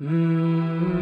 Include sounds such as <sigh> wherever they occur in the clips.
Mm-hmm.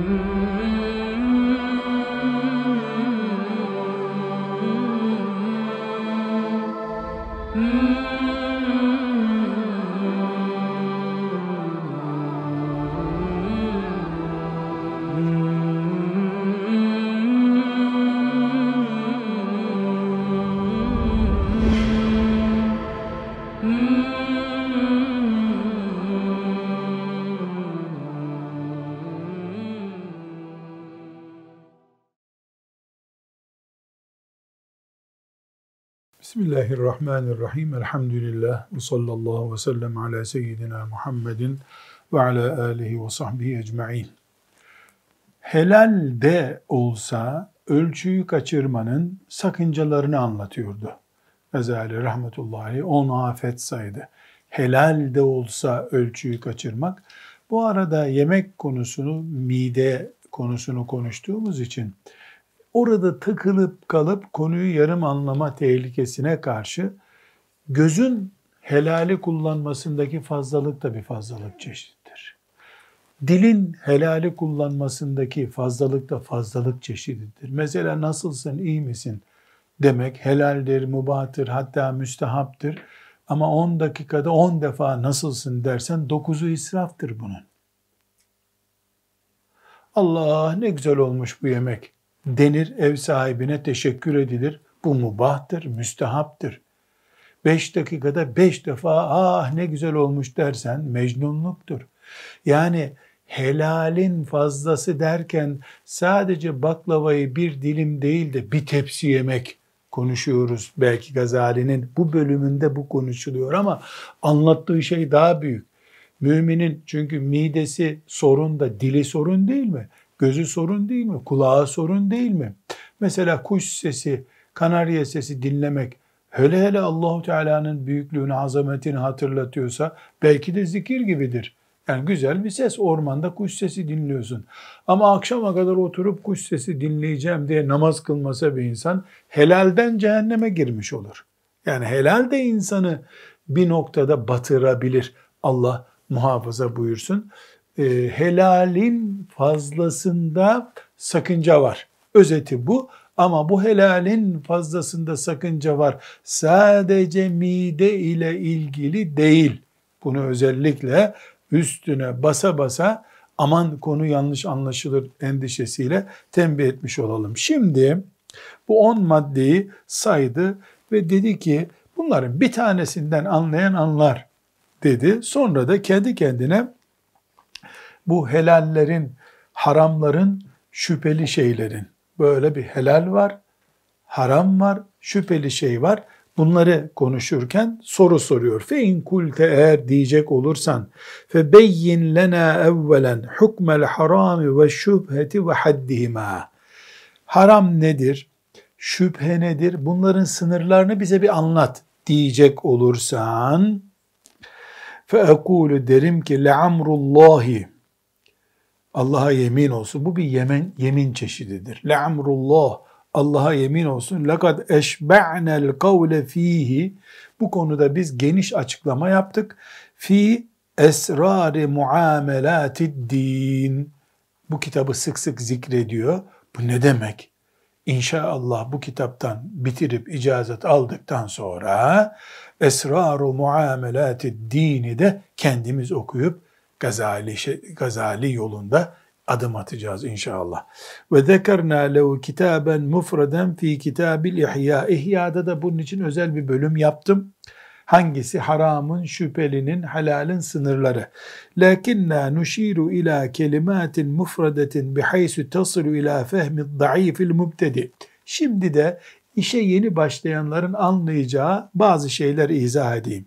Bismillahirrahmanirrahim. Elhamdülillah. Ve sallallahu ve sellem ala seyyidina Muhammedin ve ala alihi ve sahbihi ecma'in. Helal de olsa ölçüyü kaçırmanın sakıncalarını anlatıyordu. Gazali rahmetullahi on afet saydı. Helal de olsa ölçüyü kaçırmak. Bu arada yemek konusunu, mide konusunu konuştuğumuz için orada takılıp kalıp konuyu yarım anlama tehlikesine karşı gözün helali kullanmasındaki fazlalık da bir fazlalık çeşididir. Dilin helali kullanmasındaki fazlalık da fazlalık çeşididir. Mesela nasılsın, iyi misin demek helaldir, mubahtır, hatta müstehaptır. Ama 10 dakikada 10 defa nasılsın dersen 9'u israftır bunun. Allah ne güzel olmuş bu yemek denir, ev sahibine teşekkür edilir. Bu mubahtır, müstehaptır. Beş dakikada beş defa ah ne güzel olmuş dersen mecnunluktur. Yani helalin fazlası derken sadece baklavayı bir dilim değil de bir tepsi yemek konuşuyoruz. Belki Gazali'nin bu bölümünde bu konuşuluyor ama anlattığı şey daha büyük. Müminin çünkü midesi sorun da dili sorun değil mi? Gözü sorun değil mi? Kulağı sorun değil mi? Mesela kuş sesi, kanarya sesi dinlemek hele hele Allahu Teala'nın büyüklüğünü, azametini hatırlatıyorsa belki de zikir gibidir. Yani güzel bir ses ormanda kuş sesi dinliyorsun. Ama akşama kadar oturup kuş sesi dinleyeceğim diye namaz kılmasa bir insan helalden cehenneme girmiş olur. Yani helal de insanı bir noktada batırabilir. Allah muhafaza buyursun e, helalin fazlasında sakınca var. Özeti bu. Ama bu helalin fazlasında sakınca var. Sadece mide ile ilgili değil. Bunu özellikle üstüne basa basa aman konu yanlış anlaşılır endişesiyle tembih etmiş olalım. Şimdi bu 10 maddeyi saydı ve dedi ki bunların bir tanesinden anlayan anlar dedi. Sonra da kendi kendine bu helallerin, haramların, şüpheli şeylerin böyle bir helal var, haram var, şüpheli şey var. Bunları konuşurken soru soruyor. Fe in kulte eğer diyecek olursan fe beyyin lena evvelen hukmel harami ve şüpheti ve haddihima. Haram nedir? Şüphe nedir? Bunların sınırlarını bize bir anlat diyecek olursan fe ekulu derim ki le'amrullahi Allah'a yemin olsun. Bu bir yemin, yemin çeşididir. Le'amrullah. Allah'a yemin olsun. Lekad eşbe'nel kavle fihi. Bu konuda biz geniş açıklama yaptık. Fi esrari muamelatid din. Bu kitabı sık sık zikrediyor. Bu ne demek? İnşallah bu kitaptan bitirip icazet aldıktan sonra esraru muamelatid dini de kendimiz okuyup Gazali, şey, Gazali yolunda adım atacağız inşallah. Ve zekerna lehu kitaben mufraden fi kitabil ihya. İhya'da da bunun için özel bir bölüm yaptım. Hangisi haramın, şüphelinin, halalin sınırları. Lakinna nuşiru ila kelimatin mufradetin bihaysu tasilu ila fehmi zayıfil mubtedi. Şimdi de işe yeni başlayanların anlayacağı bazı şeyler izah edeyim.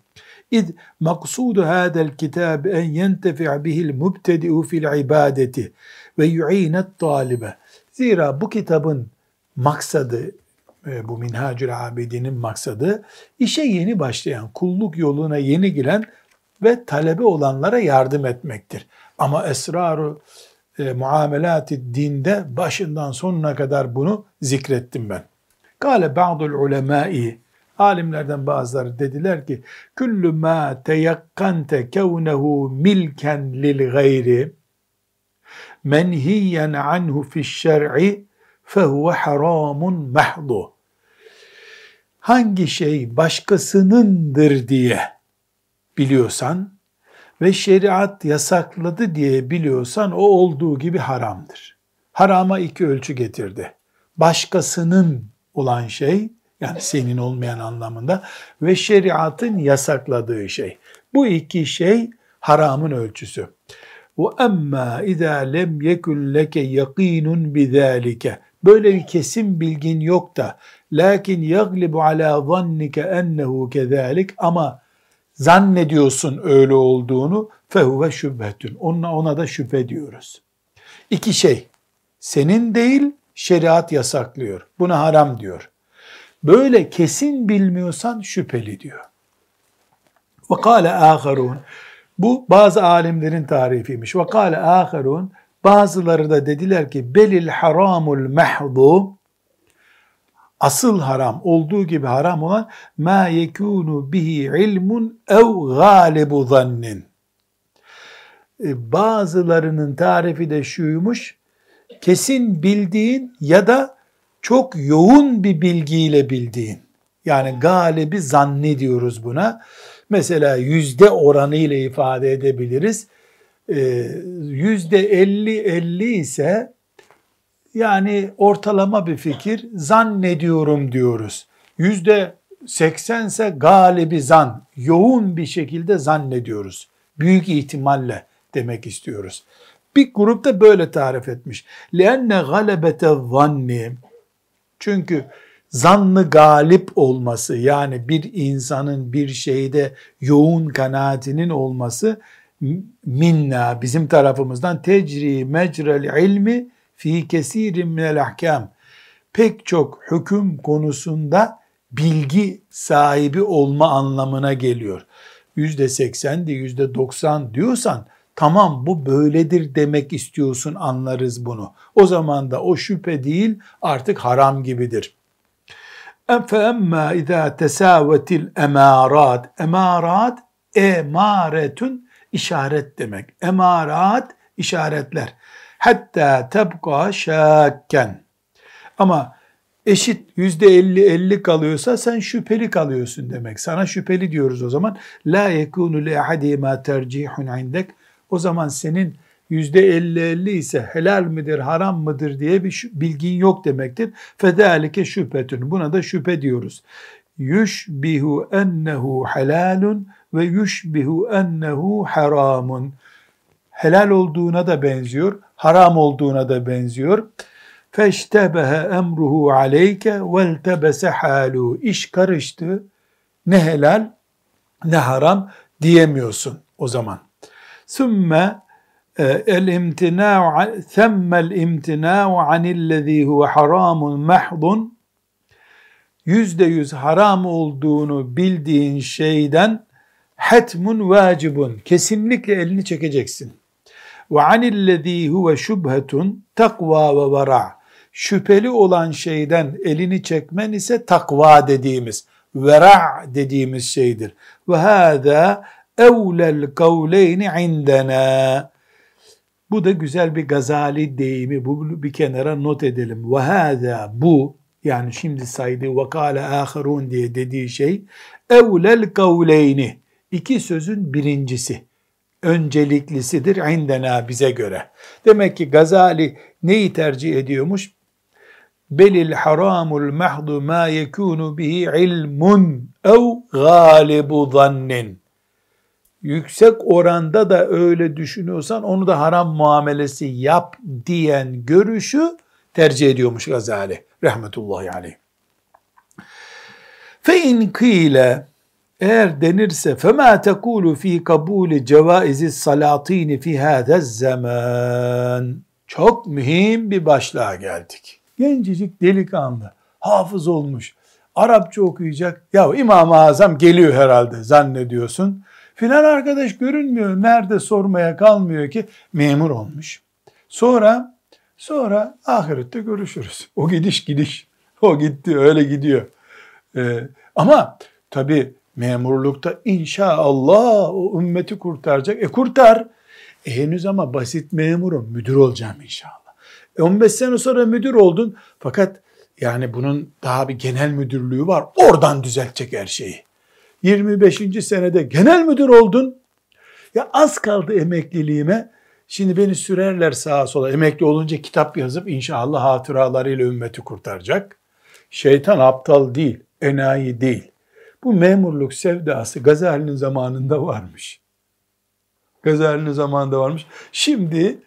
İd maksudu hadel kitab en yentefi bihil mubtedi'u fil ibadeti ve yu'inet talibe. Zira bu kitabın maksadı, e, bu Minhacül Abidin'in maksadı, işe yeni başlayan, kulluk yoluna yeni giren ve talebe olanlara yardım etmektir. Ama esraru e, muamelati dinde başından sonuna kadar bunu zikrettim ben. Kale ba'dul ulemai Alimlerden bazıları dediler ki küllü ma teyakkante kevnehu milken lil gayri menhiyen anhu fi şer'i fehuve haramun mahdu. Hangi şey başkasınındır diye biliyorsan ve şeriat yasakladı diye biliyorsan o olduğu gibi haramdır. Harama iki ölçü getirdi. Başkasının olan şey yani senin olmayan anlamında ve şeriatın yasakladığı şey. Bu iki şey haramın ölçüsü. Emma izâ lem yekun leke yakînun bizâlike. Böyle bir kesin bilgin yok da lakin yaglibu ala zannike ennehu kezalik ama zannediyorsun öyle olduğunu fehuve şübhetün. Ona, ona da şüphe diyoruz. İki şey. Senin değil şeriat yasaklıyor. Buna haram diyor. Böyle kesin bilmiyorsan şüpheli diyor. Ve kâle âharûn. Bu bazı alimlerin tarifiymiş. Ve kâle âharûn. Bazıları da dediler ki belil haramul mehdu asıl haram olduğu gibi haram olan ma yekunu bihi ilmun ev galibu zannin. E, bazılarının tarifi de şuymuş. Kesin bildiğin ya da çok yoğun bir bilgiyle bildiğin. Yani galibi zanni diyoruz buna. Mesela yüzde oranı ile ifade edebiliriz. E, yüzde elli elli ise yani ortalama bir fikir zannediyorum diyoruz. Yüzde seksense galibi zan, yoğun bir şekilde zannediyoruz. Büyük ihtimalle demek istiyoruz. Bir grupta böyle tarif etmiş. لَاَنَّ غَلَبَةَ zanni çünkü zannı galip olması yani bir insanın bir şeyde yoğun kanaatinin olması minna bizim tarafımızdan tecri mecrel ilmi fi kesirin minel ahkam pek çok hüküm konusunda bilgi sahibi olma anlamına geliyor. Yüzde seksendi, yüzde doksan diyorsan tamam bu böyledir demek istiyorsun anlarız bunu. O zaman da o şüphe değil artık haram gibidir. فَاَمَّا اِذَا تَسَاوَتِ الْاَمَارَاتِ Emarat, emaretün işaret demek. Emarat, işaretler hatta tebqa şakken. Ama eşit yüzde elli elli kalıyorsa sen şüpheli kalıyorsun demek. Sana şüpheli diyoruz o zaman. La yekunu li ahadi ma tercihun indek. o zaman senin yüzde elli elli ise helal midir haram mıdır diye bir bilgin yok demektir. Fedalike şüphetün. Buna da şüphe diyoruz. Yushbihu ennehu halalun ve yushbihu ennehu haramun. Helal olduğuna da benziyor, haram olduğuna da benziyor. Feştebehe emruhu aleyke vel tebese halu. İş karıştı. Ne helal ne haram diyemiyorsun o zaman. Sümme e, el imtina'u themmel imtina'u anillezî huve haramun mahdun yüzde yüz haram olduğunu bildiğin şeyden hetmun vacibun kesinlikle elini çekeceksin. Ve anillezî huve şubhetun takva ve vera. Şüpheli olan şeyden elini çekmen ise takva dediğimiz, vera dediğimiz şeydir. Ve hâzâ evlel kavleyni indena. Bu da güzel bir gazali deyimi. Bu bir kenara not edelim. Ve hâzâ bu yani şimdi saydığı vakale ahirun diye dediği şey evlel kavleyni iki sözün birincisi önceliklisidir indena bize göre. Demek ki Gazali neyi tercih ediyormuş? Belil haramul mahdu ma yekunu bihi ilmun ev galibu zannin yüksek oranda da öyle düşünüyorsan onu da haram muamelesi yap diyen görüşü tercih ediyormuş Gazali rahmetullahi aleyh. Fe in kıyle eğer denirse fema tekulu fi kabuli cevaizi salatini fi hada zaman çok mühim bir başlığa geldik. Gencecik delikanlı, hafız olmuş, Arapça okuyacak. Ya İmam-ı Azam geliyor herhalde zannediyorsun. Filan arkadaş görünmüyor. Nerede sormaya kalmıyor ki memur olmuş. Sonra sonra ahirette görüşürüz. <laughs> O gidiş gidiş. O gitti öyle gidiyor. Ee, ama tabii memurlukta inşallah o ümmeti kurtaracak. E kurtar. E, henüz ama basit memurum, müdür olacağım inşallah. E, 15 sene sonra müdür oldun fakat yani bunun daha bir genel müdürlüğü var. Oradan düzeltecek her şeyi. 25. senede genel müdür oldun. Ya az kaldı emekliliğime. Şimdi beni sürerler sağa sola. Emekli olunca kitap yazıp inşallah hatıralarıyla ümmeti kurtaracak. Şeytan aptal değil, enayi değil. Bu memurluk sevdası Gazali'nin zamanında varmış. Gazali'nin zamanında varmış. Şimdi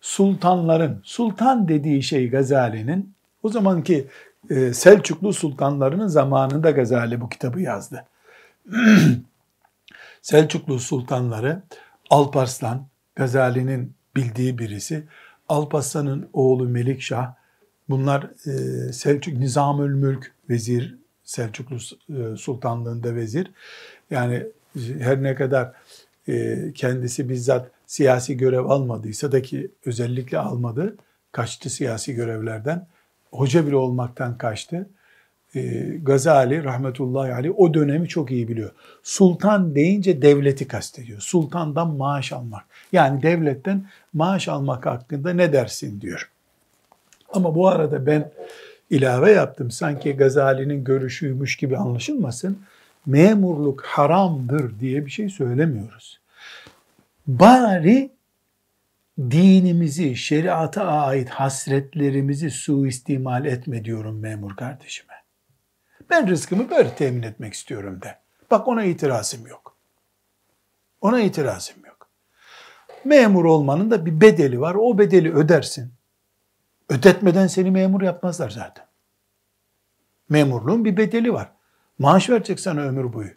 sultanların, sultan dediği şey Gazali'nin, o zamanki e, Selçuklu sultanlarının zamanında Gazali bu kitabı yazdı. <clears throat> Selçuklu sultanları Alparslan, Gazali'nin bildiği birisi. Alparslan'ın oğlu Melikşah, bunlar e, Selçuk Nizamül Mülk vezir, Selçuklu e, sultanlığında vezir. Yani her ne kadar e, kendisi bizzat siyasi görev almadıysa da ki özellikle almadı, kaçtı siyasi görevlerden. Hoca bile olmaktan kaçtı. E, Gazali rahmetullahi aleyh o dönemi çok iyi biliyor. Sultan deyince devleti kastediyor. Sultandan maaş almak. Yani devletten maaş almak hakkında ne dersin diyor. Ama bu arada ben ilave yaptım. Sanki Gazali'nin görüşüymüş gibi anlaşılmasın. Memurluk haramdır diye bir şey söylemiyoruz. Bari dinimizi, şeriata ait hasretlerimizi suistimal etme diyorum memur kardeşime. Ben rızkımı böyle temin etmek istiyorum de. Bak ona itirazım yok. Ona itirazım yok. Memur olmanın da bir bedeli var. O bedeli ödersin. Ödetmeden seni memur yapmazlar zaten. Memurluğun bir bedeli var. Maaş verecek sana ömür boyu.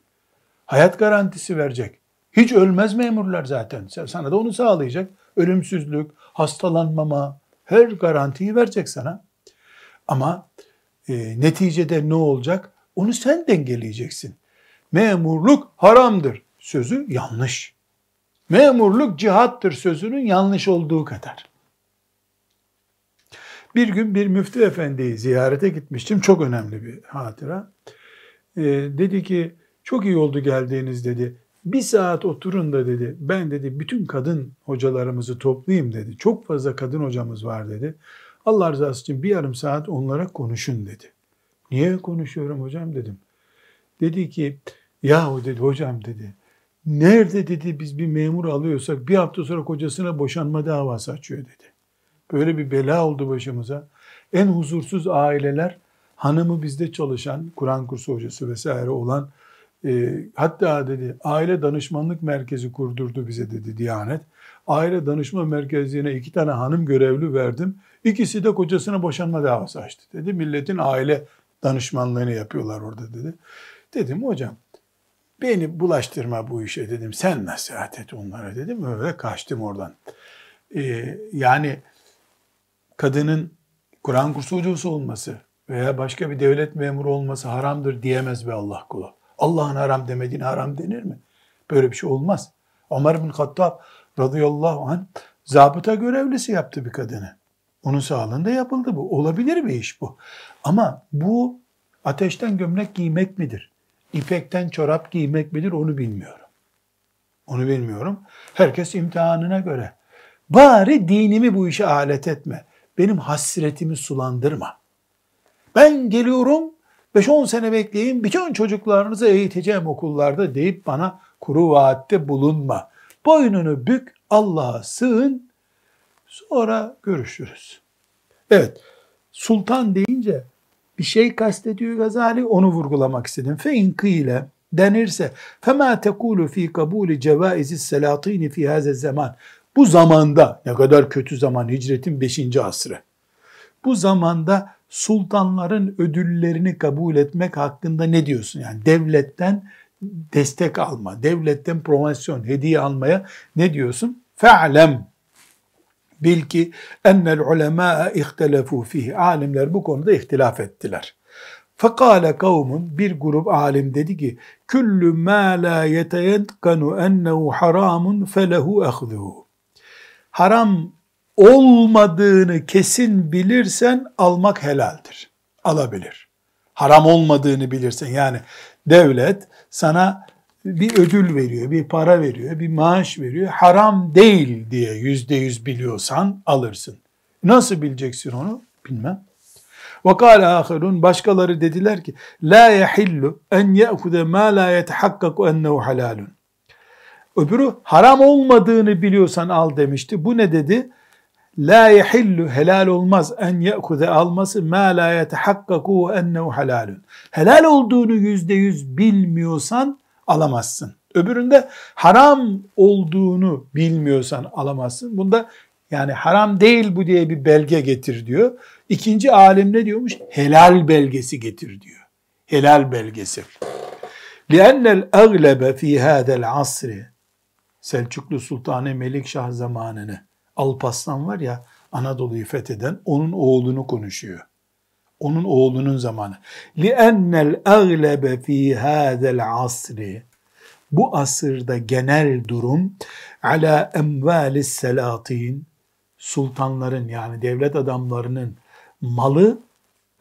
Hayat garantisi verecek. Hiç ölmez memurlar zaten. Sana da onu sağlayacak. Ölümsüzlük, hastalanmama, her garantiyi verecek sana. Ama e, neticede ne olacak? Onu sen dengeleyeceksin. Memurluk haramdır sözü yanlış. Memurluk cihattır sözünün yanlış olduğu kadar. Bir gün bir müftü efendiyi ziyarete gitmiştim. Çok önemli bir hatıra. Ee, dedi ki çok iyi oldu geldiğiniz dedi. Bir saat oturun da dedi. Ben dedi bütün kadın hocalarımızı toplayayım dedi. Çok fazla kadın hocamız var dedi. Allah rızası için bir yarım saat onlara konuşun dedi. Niye konuşuyorum hocam dedim. Dedi ki yahu dedi hocam dedi. Nerede dedi biz bir memur alıyorsak bir hafta sonra kocasına boşanma davası açıyor dedi. Böyle bir bela oldu başımıza. En huzursuz aileler hanımı bizde çalışan Kur'an kursu hocası vesaire olan e, hatta dedi aile danışmanlık merkezi kurdurdu bize dedi Diyanet. Aile danışma merkezine iki tane hanım görevli verdim. İkisi de kocasına boşanma davası açtı dedi. Milletin aile danışmanlığını yapıyorlar orada dedi. Dedim hocam beni bulaştırma bu işe dedim. Sen nasihat et onlara dedim. Öyle kaçtım oradan. Ee, yani kadının Kur'an kursu hocası olması veya başka bir devlet memuru olması haramdır diyemez be Allah kulu. Allah'ın haram demediğine haram denir mi? Böyle bir şey olmaz. Ömer bin Hattab radıyallahu anh zabıta görevlisi yaptı bir kadını. Onun sağlığında yapıldı bu. Olabilir bir iş bu. Ama bu ateşten gömlek giymek midir? İpekten çorap giymek midir? Onu bilmiyorum. Onu bilmiyorum. Herkes imtihanına göre. Bari dinimi bu işe alet etme. Benim hasretimi sulandırma. Ben geliyorum 5-10 sene bekleyin bütün çocuklarınızı eğiteceğim okullarda deyip bana kuru vaatte bulunma. Boynunu bük Allah'a sığın sonra görüşürüz. Evet sultan deyince bir şey kastediyor Gazali onu vurgulamak istedim. Fe inkile denirse fema tekulu fi kabuli cevaizi selatini fi haze zaman bu zamanda ne kadar kötü zaman hicretin 5. asrı. Bu zamanda sultanların ödüllerini kabul etmek hakkında ne diyorsun? Yani devletten destek alma, devletten promosyon, hediye almaya ne diyorsun? Fe'lem bil ki ennel ulemâ ihtelefu fihi. Alimler bu konuda ihtilaf ettiler. Fekale kavmun bir grup alim dedi ki küllü mâ lâ yeteyenkanu ennehu haramun felehu ehzuhu haram olmadığını kesin bilirsen almak helaldir. Alabilir. Haram olmadığını bilirsen yani devlet sana bir ödül veriyor, bir para veriyor, bir maaş veriyor. Haram değil diye yüzde yüz biliyorsan alırsın. Nasıl bileceksin onu? Bilmem. Kâle ahirun başkaları dediler ki la yahillu en ye'kude ma la yetehakkaku ennehu halalun. Öbürü haram olmadığını biliyorsan al demişti. Bu ne dedi? La yehillu helal olmaz en ye'kuze alması ma la yetehakkaku ennehu halalun. Helal olduğunu yüzde yüz bilmiyorsan alamazsın. Öbüründe haram olduğunu bilmiyorsan alamazsın. Bunda yani haram değil bu diye bir belge getir diyor. İkinci alim ne diyormuş? Helal belgesi getir diyor. Helal belgesi. لِأَنَّ الْاَغْلَبَ ف۪ي هَذَا الْعَصْرِ Selçuklu Sultanı Melikşah zamanını Alpaslan var ya Anadolu'yu fetheden onun oğlunu konuşuyor. Onun oğlunun zamanı. لِأَنَّ الْاَغْلَبَ ف۪ي هَذَا الْعَصْرِ Bu asırda genel durum ala emvalis selatin sultanların yani devlet adamlarının malı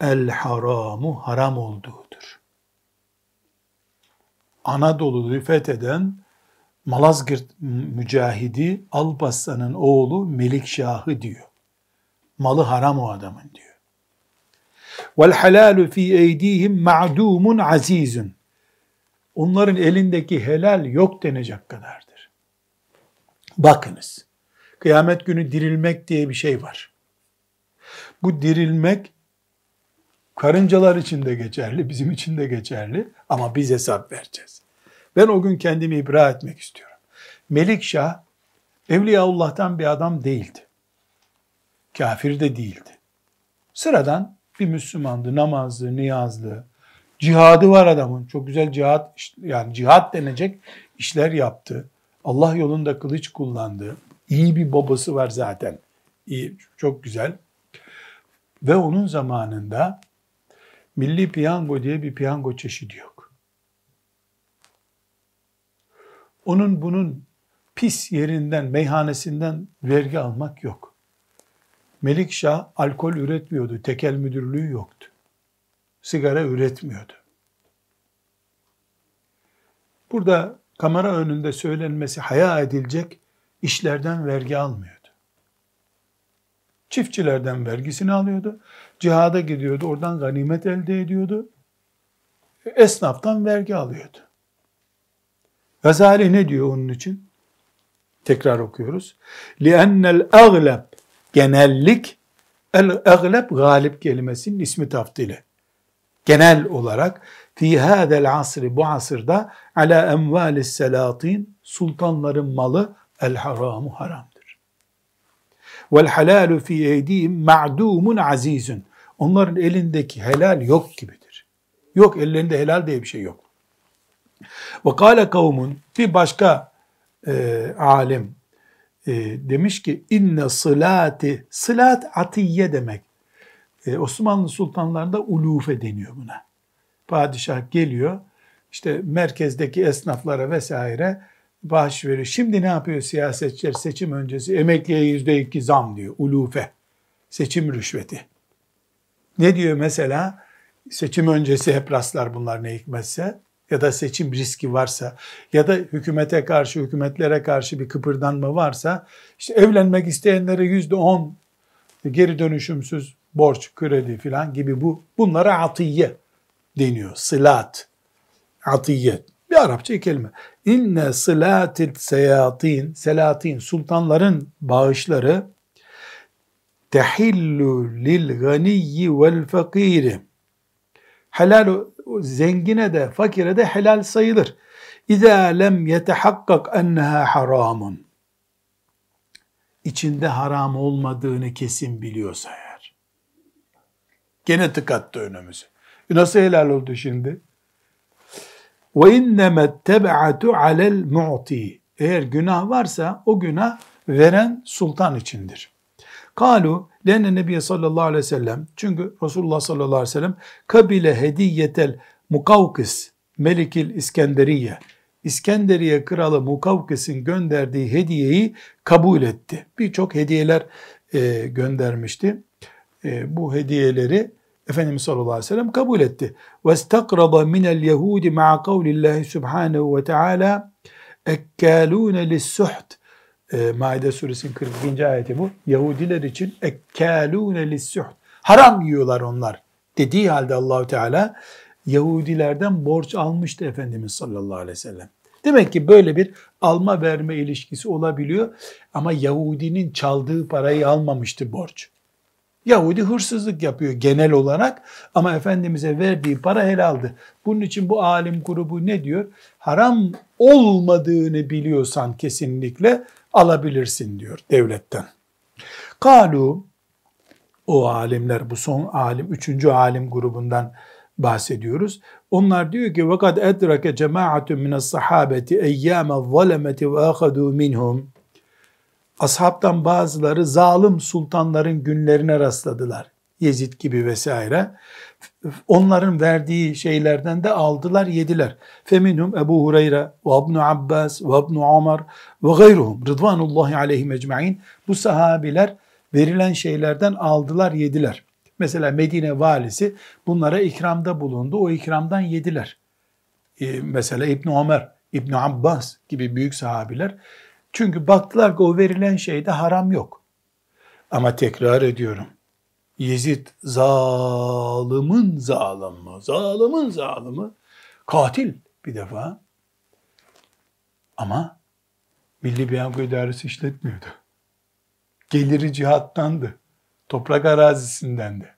el haramu haram olduğudur. Anadolu'yu fetheden Malazgirt mücahidi Alparslan'ın oğlu Melikşah'ı diyor. Malı haram o adamın diyor. Vel halalu fi eydihim ma'dumun azizun. Onların elindeki helal yok denecek kadardır. Bakınız. Kıyamet günü dirilmek diye bir şey var. Bu dirilmek karıncalar için de geçerli, bizim için de geçerli ama biz hesap vereceğiz. Ben o gün kendimi ibra etmek istiyorum. Melikşah Evliyaullah'tan bir adam değildi. Kafir de değildi. Sıradan bir Müslümandı, namazlı, niyazlı. Cihadı var adamın. Çok güzel cihat, yani cihat denecek işler yaptı. Allah yolunda kılıç kullandı. İyi bir babası var zaten. İyi, çok güzel. Ve onun zamanında milli piyango diye bir piyango çeşidi yok. Onun bunun pis yerinden, meyhanesinden vergi almak yok. Melikşah alkol üretmiyordu. Tekel müdürlüğü yoktu. Sigara üretmiyordu. Burada kamera önünde söylenmesi haya edilecek işlerden vergi almıyordu. Çiftçilerden vergisini alıyordu. Cihada gidiyordu. Oradan ganimet elde ediyordu. Esnaftan vergi alıyordu. Gazali ne diyor onun için? Tekrar okuyoruz. لِأَنَّ الْاَغْلَبِ Genellik, el-egleb galip kelimesinin ismi taftili. Genel olarak fi hadel asri bu asırda ala emvalis selatin sultanların malı el haramu haramdır. Vel halalu fi eydihim ma'dumun azizun. Onların elindeki helal yok gibidir. Yok ellerinde helal diye bir şey yok. Ve kâle kavmun bir başka e, alim e, demiş ki inne sılati sılat atiye demek. E, Osmanlı sultanlarında ulufe deniyor buna. Padişah geliyor işte merkezdeki esnaflara vesaire bağış veriyor. Şimdi ne yapıyor siyasetçiler seçim öncesi? Emekliye yüzde iki zam diyor. Ulufe. Seçim rüşveti. Ne diyor mesela? Seçim öncesi hep rastlar bunlar ne hikmetse ya da seçim riski varsa ya da hükümete karşı, hükümetlere karşı bir kıpırdanma varsa işte evlenmek isteyenlere yüzde on geri dönüşümsüz borç, kredi filan gibi bu bunlara atiye deniyor. Sılat. Atiye. Bir Arapça kelime. İnne sılatil seyatin, selatin, sultanların bağışları tehillu lil ganiyyi vel fakiri. Helal zengine de fakire de helal sayılır. İza lem yetehakkak enneha haramun. İçinde haram olmadığını kesin biliyorsa eğer. Gene tıkattı önümüzü. Nasıl helal oldu şimdi? Ve innemet teb'atu alel mu'ti. Eğer günah varsa o günah veren sultan içindir. Kalu lenne nebiye sallallahu aleyhi ve sellem çünkü Resulullah sallallahu aleyhi ve sellem kabile hediyetel mukavkis melikil İskenderiye İskenderiye kralı Mukavkis'in gönderdiği hediyeyi kabul etti. Birçok hediyeler e, göndermişti. E, bu hediyeleri Efendimiz sallallahu aleyhi ve sellem kabul etti. وَاسْتَقْرَضَ مِنَ الْيَهُودِ مَعَ قَوْلِ اللّٰهِ سُبْحَانَهُ وَتَعَالَى اَكَّالُونَ لِلسُّحْتِ Maide suresinin 42. ayeti bu. Yahudiler için ekkâlûne lissuht. Haram yiyorlar onlar. Dediği halde Allahu Teala Yahudilerden borç almıştı Efendimiz sallallahu aleyhi ve sellem. Demek ki böyle bir alma verme ilişkisi olabiliyor ama Yahudinin çaldığı parayı almamıştı borç. Yahudi hırsızlık yapıyor genel olarak ama Efendimiz'e verdiği para helaldi. Bunun için bu alim grubu ne diyor? Haram olmadığını biliyorsan kesinlikle alabilirsin diyor devletten. Kalu o alimler bu son alim, üçüncü alim grubundan bahsediyoruz. Onlar diyor ki vakat edrake cemaatun min sahabeti eyyame zalemeti ve ahadu minhum. Ashabtan bazıları zalim sultanların günlerine rastladılar. Yezid gibi vesaire. Onların verdiği şeylerden de aldılar, yediler. Feminhum Ebu Hureyre ve İbn Abbas ve İbn Ömer ve gayruhum rıdvanullahi aleyhim ecmaîn. Bu sahabiler verilen şeylerden aldılar, yediler. Mesela Medine valisi bunlara ikramda bulundu. O ikramdan yediler. Ee, mesela İbn Ömer, İbn Abbas gibi büyük sahabiler. Çünkü baktılar ki o verilen şeyde haram yok. Ama tekrar ediyorum. Yezid zalimin zalimi, zalimin zalimi, katil bir defa. Ama Milli Piyango İdaresi işletmiyordu. Geliri cihattandı. Toprak arazisindendi.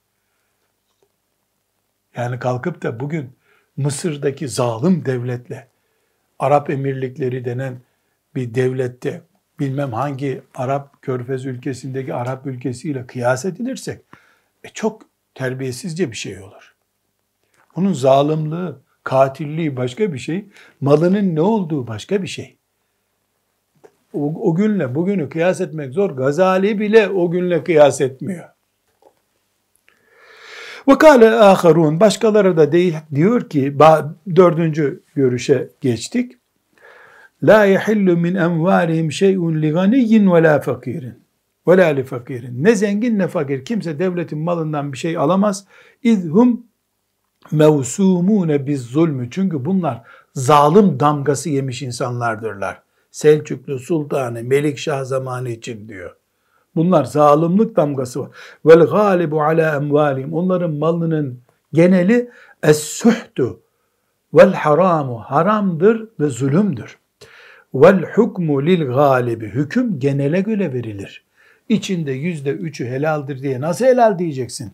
Yani kalkıp da bugün Mısır'daki zalim devletle Arap Emirlikleri denen bir devlette bilmem hangi Arap Körfez ülkesindeki Arap ülkesiyle kıyas edilirsek e çok terbiyesizce bir şey olur. Onun zalimliği, katilliği başka bir şey, malının ne olduğu başka bir şey. O, o günle bugünü kıyas etmek zor. Gazali bile o günle kıyas etmiyor. Vakale aharun başkaları da değil diyor ki dördüncü görüşe geçtik. La yahillu min envarihim şey'un li ganiyyin ve la fakirin. Ve la li fakirin. Ne zengin ne fakir. Kimse devletin malından bir şey alamaz. İzhum mevsumune biz zulmü. Çünkü bunlar zalim damgası yemiş insanlardırlar. Selçuklu Sultanı Melikşah zamanı için diyor. Bunlar zalimlik damgası var. Vel galibu ala emvalim. Onların malının geneli es-suhtu vel haramu haramdır ve zulümdür. Vel hukmu lil galibi. Hüküm genele göre verilir. İçinde yüzde üçü helaldir diye nasıl helal diyeceksin?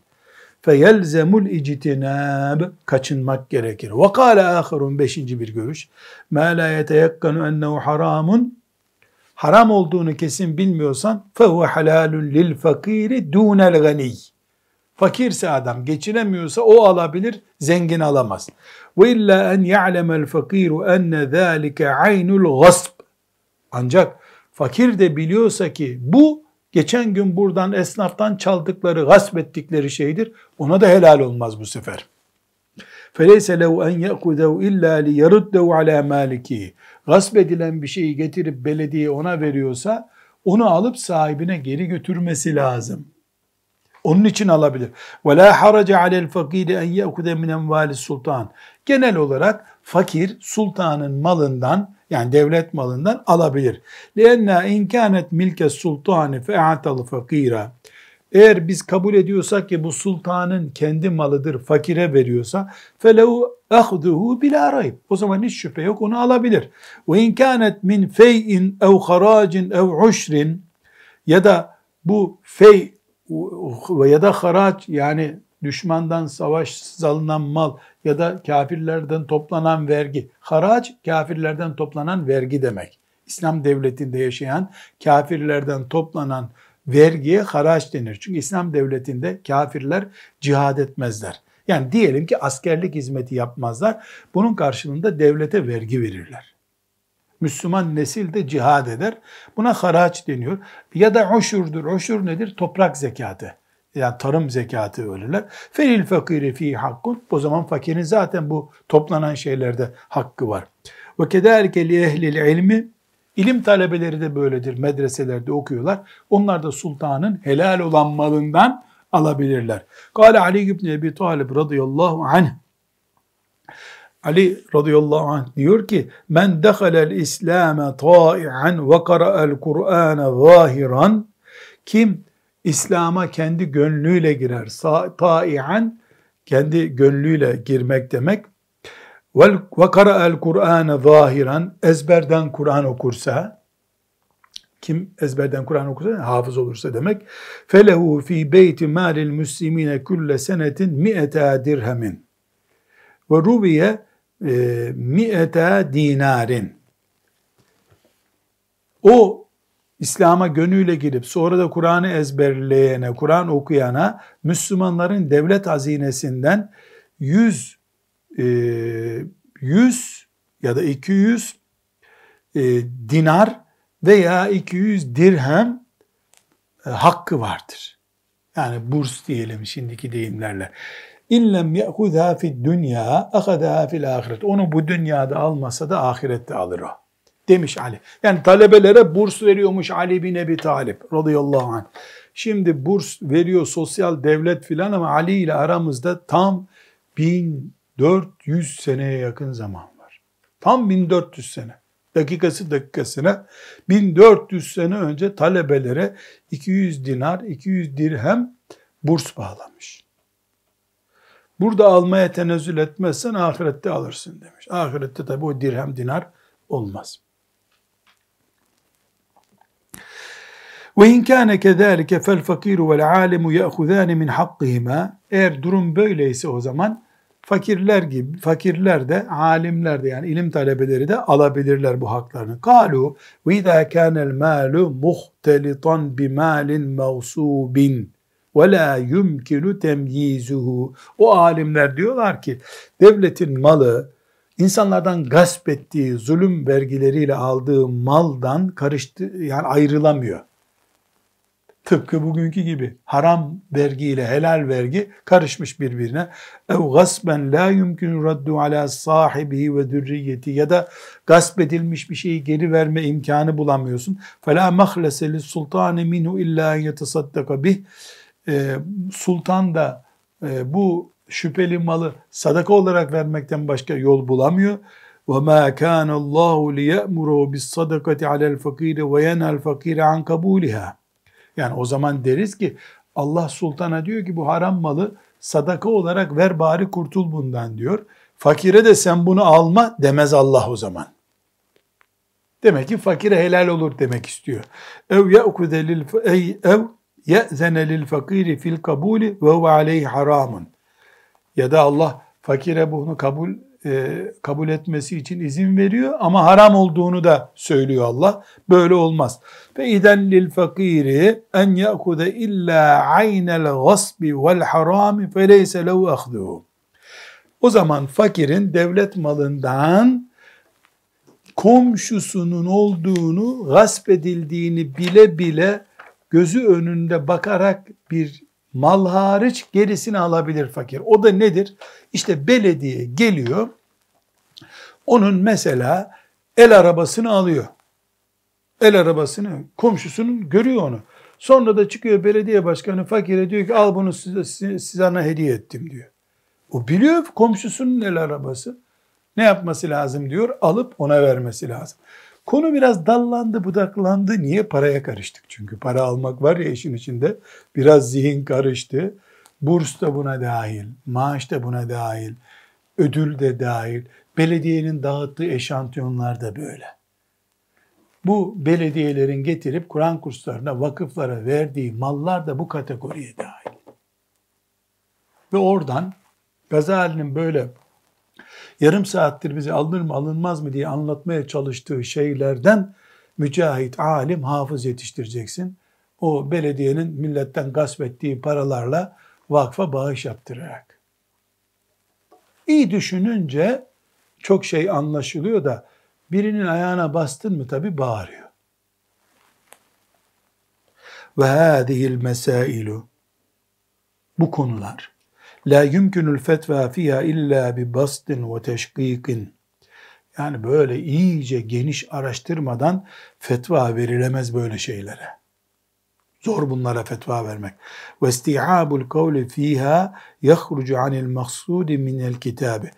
feyelzemul ictinab kaçınmak gerekir. Ve kâle beşinci bir görüş. Mâ lâ yeteyakkanu ennehu haramun haram olduğunu kesin bilmiyorsan fehuve halalun lil fakiri dunel gani. Fakirse adam geçiremiyorsa o alabilir, zengin alamaz. Ve illa en ya'lemel fakiru enne zâlike aynul gasp. Ancak fakir de biliyorsa ki bu geçen gün buradan esnaftan çaldıkları, gasp ettikleri şeydir. Ona da helal olmaz bu sefer. فَلَيْسَ لَوْ اَنْ يَأْخُذَوْ اِلَّا لِيَرُدَّوْ عَلَى مَالِكِهِ Gasp edilen bir şeyi getirip belediye ona veriyorsa, onu alıp sahibine geri götürmesi lazım. Onun için alabilir. Ve la haraca alel fakire en yekude min envali sultan. Genel olarak fakir sultanın malından yani devlet malından alabilir. Lenna in kanet milke sultani fe'atal fakira. Eğer biz kabul ediyorsak ki bu sultanın kendi malıdır fakire veriyorsa felehu ahduhu bila rayb. O zaman hiç şüphe yok onu alabilir. Ve in kanet min fey'in ev haracin ev ushrin ya da bu fey ya da haraç yani düşmandan savaş alınan mal ya da kafirlerden toplanan vergi. Haraç kafirlerden toplanan vergi demek. İslam devletinde yaşayan kafirlerden toplanan vergiye haraç denir. Çünkü İslam devletinde kafirler cihad etmezler. Yani diyelim ki askerlik hizmeti yapmazlar. Bunun karşılığında devlete vergi verirler. Müslüman nesil de cihad eder. Buna haraç deniyor. Ya da oşurdur. Oşur nedir? Toprak zekatı yani tarım zekatı verirler. Felil fakiri fi hakkun. O zaman fakirin zaten bu toplanan şeylerde hakkı var. Ve kederke li ehlil ilmi İlim talebeleri de böyledir. Medreselerde okuyorlar. Onlar da sultanın helal olan malından alabilirler. Kale Ali ibn Ebi Talib radıyallahu anh Ali radıyallahu anh diyor ki men dehalel İslam'e ta'i'an ve qara'el Kur'an'e zahiran kim İslam'a kendi gönlüyle girer. Ta'i'an kendi gönlüyle girmek demek. Ve qara'el Kur'an'e zahiran ezberden Kur'an okursa kim ezberden Kur'an okursa hafız olursa demek. Felehu fi beyti malil müslimine kulle senetin mi'ete dirhemin. Ve rubiye e, mi'ete dinarin. O İslam'a gönüyle girip sonra da Kur'an'ı ezberleyene, Kur'an okuyana Müslümanların devlet hazinesinden 100 e, 100 ya da 200 e, dinar veya 200 dirhem e, hakkı vardır. Yani burs diyelim şimdiki deyimlerle. İllem ye'hudha fid dünya ahadaha fil ahiret. Onu bu dünyada almasa da ahirette alır o. Demiş Ali. Yani talebelere burs veriyormuş Ali bin Ebi Talip radıyallahu anh. Şimdi burs veriyor sosyal devlet filan ama Ali ile aramızda tam 1400 seneye yakın zaman var. Tam 1400 sene. Dakikası dakikasına 1400 sene önce talebelere 200 dinar, 200 dirhem burs bağlamış. Burada almaya tenezzül etmezsen ahirette alırsın demiş. Ahirette tabi o dirhem dinar olmaz. Ve in kana kezalike fel fakiru vel alimu ya'khuzan min hakkihima. Eğer durum böyleyse o zaman fakirler gibi fakirler de alimler de yani ilim talebeleri de alabilirler bu haklarını. Kalu ve izâ kânel mâlu muhtelitan bi malin mevsubin ve la yumkinu temyizuhu. O alimler diyorlar ki devletin malı insanlardan gasp ettiği zulüm vergileriyle aldığı maldan karıştı yani ayrılamıyor. Tıpkı bugünkü gibi haram vergi ile helal vergi karışmış birbirine. Ev gasben la yumkinu raddu ala sahibihi ve zürriyeti ya da gasp edilmiş bir şeyi geri verme imkanı bulamıyorsun. Fela mahlese lis sultani minhu illa yetasaddaka bih e, sultan da e, bu şüpheli malı sadaka olarak vermekten başka yol bulamıyor. وَمَا كَانَ اللّٰهُ لِيَأْمُرُهُ بِالصَّدَقَةِ عَلَى الْفَقِيرِ وَيَنَا الْفَقِيرَ عَنْ قَبُولِهَا Yani o zaman deriz ki Allah sultana diyor ki bu haram malı sadaka olarak ver bari kurtul bundan diyor. Fakire de sen bunu alma demez Allah o zaman. Demek ki fakire helal olur demek istiyor. Ev ye'kuze lil ev ye'zene lil fakiri fil kabuli ve huve aleyhi haramun. Ya da Allah fakire bunu kabul e, kabul etmesi için izin veriyor ama haram olduğunu da söylüyor Allah. Böyle olmaz. Fe iden lil fakiri en ya'kude illa aynel gasbi vel harami fe leyse lehu. O zaman fakirin devlet malından komşusunun olduğunu, gasp edildiğini bile bile gözü önünde bakarak bir mal hariç gerisini alabilir fakir. O da nedir? İşte belediye geliyor, onun mesela el arabasını alıyor. El arabasını, komşusunun görüyor onu. Sonra da çıkıyor belediye başkanı fakire diyor ki al bunu size, size sana hediye ettim diyor. O biliyor komşusunun el arabası. Ne yapması lazım diyor? Alıp ona vermesi lazım. Konu biraz dallandı, budaklandı. Niye? Paraya karıştık çünkü. Para almak var ya işin içinde. Biraz zihin karıştı. Burs da buna dahil, maaş da buna dahil, ödül de dahil. Belediyenin dağıttığı eşantiyonlar da böyle. Bu belediyelerin getirip Kur'an kurslarına, vakıflara verdiği mallar da bu kategoriye dahil. Ve oradan Gazali'nin böyle yarım saattir bize alınır mı alınmaz mı diye anlatmaya çalıştığı şeylerden mücahit, alim, hafız yetiştireceksin. O belediyenin milletten gasp ettiği paralarla vakfa bağış yaptırarak. İyi düşününce çok şey anlaşılıyor da birinin ayağına bastın mı tabi bağırıyor. Ve hâzihil mesailu bu konular La yumkinul fetva fiha illa bi bastin ve teşkikin. Yani böyle iyice geniş araştırmadan fetva verilemez böyle şeylere. Zor bunlara fetva vermek. Ve isti'abul kavli fiha yahrucu anil maksudi minel kitabi.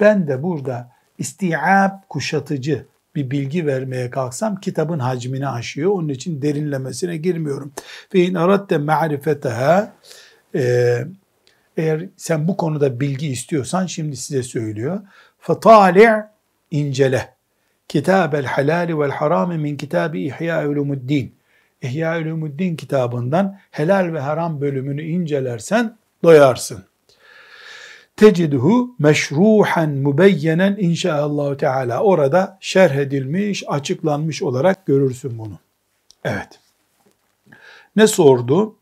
Ben de burada isti'ab kuşatıcı bir bilgi vermeye kalksam kitabın hacmini aşıyor. Onun için derinlemesine girmiyorum. Ve in aratte ma'rifeteha eğer sen bu konuda bilgi istiyorsan şimdi size söylüyor. Fatali' incele. Kitabel halali vel harami min kitabi İhya Ulumuddin. İhya Ulumuddin kitabından helal ve haram bölümünü incelersen doyarsın. Teciduhu meşruhan mübeyyenen inşaallah Teala. Orada şerh edilmiş, açıklanmış olarak görürsün bunu. Evet. Ne sordu?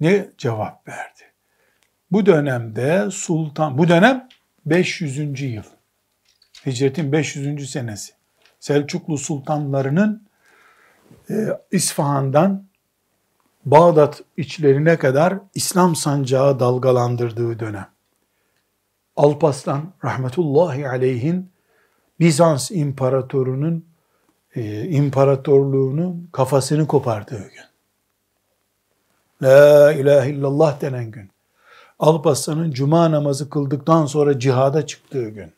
Ne cevap verdi? Bu dönemde sultan, bu dönem 500. yıl. Hicretin 500. senesi. Selçuklu sultanlarının e, İsfahan'dan Bağdat içlerine kadar İslam sancağı dalgalandırdığı dönem. Alpaslan rahmetullahi aleyhin Bizans imparatorunun e, imparatorluğunun kafasını kopardığı gün. La ilahe illallah denen gün. Alparslan'ın cuma namazı kıldıktan sonra cihada çıktığı gün.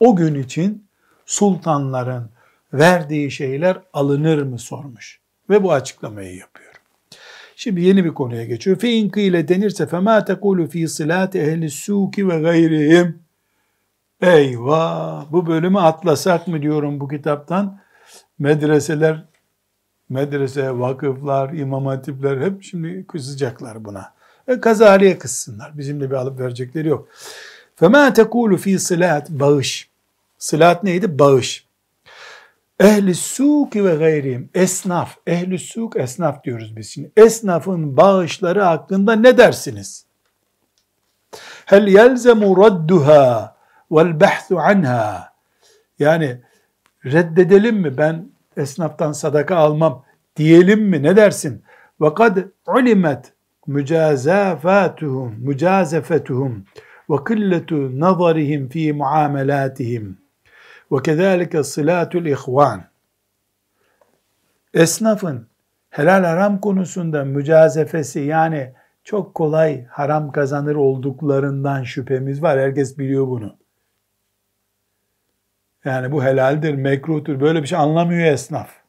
O gün için sultanların verdiği şeyler alınır mı sormuş. Ve bu açıklamayı yapıyor. Şimdi yeni bir konuya geçiyor. Fe in denirse fema tekulu fi silati ehli suki ve gayrihim. Eyvah bu bölümü atlasak mı diyorum bu kitaptan. Medreseler, medrese, vakıflar, imam hatipler hep şimdi kızacaklar buna. E, kazaliye kızsınlar. Bizimle bir alıp verecekleri yok. فَمَا تَقُولُ fi sılat Bağış. Sılat neydi? Bağış. Ehli suk ve gayrihim. Esnaf. Ehli suk esnaf diyoruz biz şimdi. Esnafın bağışları hakkında ne dersiniz? Hel yelzemu radduha vel bahsu anha. Yani reddedelim mi ben esnaftan sadaka almam diyelim mi ne dersin? Ve kad ulimet mücazafatuhum, mücazafetuhum ve kılletu nazarihim fi muamelatihim ve kezalike sılatul ihvan. Esnafın helal haram konusunda mücazefesi yani çok kolay haram kazanır olduklarından şüphemiz var. Herkes biliyor bunu. Yani bu helaldir, mekruhtur. Böyle bir şey anlamıyor esnaf.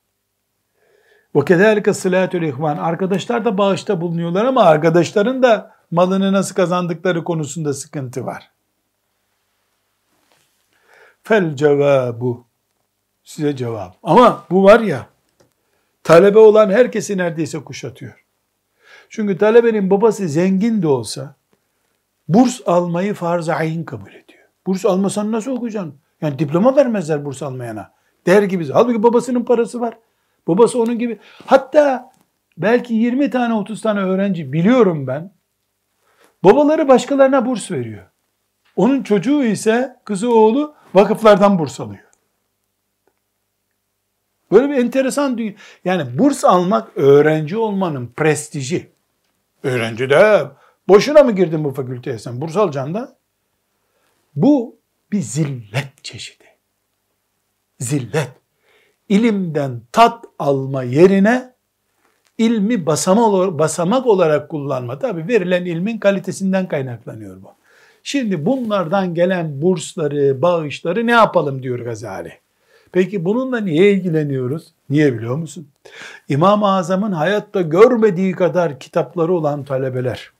Ve kezalike sılatül ihvan. Arkadaşlar da bağışta bulunuyorlar ama arkadaşların da malını nasıl kazandıkları konusunda sıkıntı var. Fel cevabu. Size cevap. Ama bu var ya, talebe olan herkesi neredeyse kuşatıyor. Çünkü talebenin babası zengin de olsa, burs almayı farz-ı ayin kabul ediyor. Burs almasan nasıl okuyacaksın? Yani diploma vermezler burs almayana. Der gibi. Halbuki babasının parası var. Babası onun gibi. Hatta belki 20 tane 30 tane öğrenci biliyorum ben. Babaları başkalarına burs veriyor. Onun çocuğu ise kızı oğlu vakıflardan burs alıyor. Böyle bir enteresan dünya. Yani burs almak öğrenci olmanın prestiji. Öğrenci de boşuna mı girdin bu fakülteye sen? Burs alacaksın da. Bu bir zillet çeşidi. Zillet ilimden tat alma yerine ilmi basamak, olarak kullanma. Tabi verilen ilmin kalitesinden kaynaklanıyor bu. Şimdi bunlardan gelen bursları, bağışları ne yapalım diyor Gazali. Peki bununla niye ilgileniyoruz? Niye biliyor musun? İmam-ı Azam'ın hayatta görmediği kadar kitapları olan talebeler,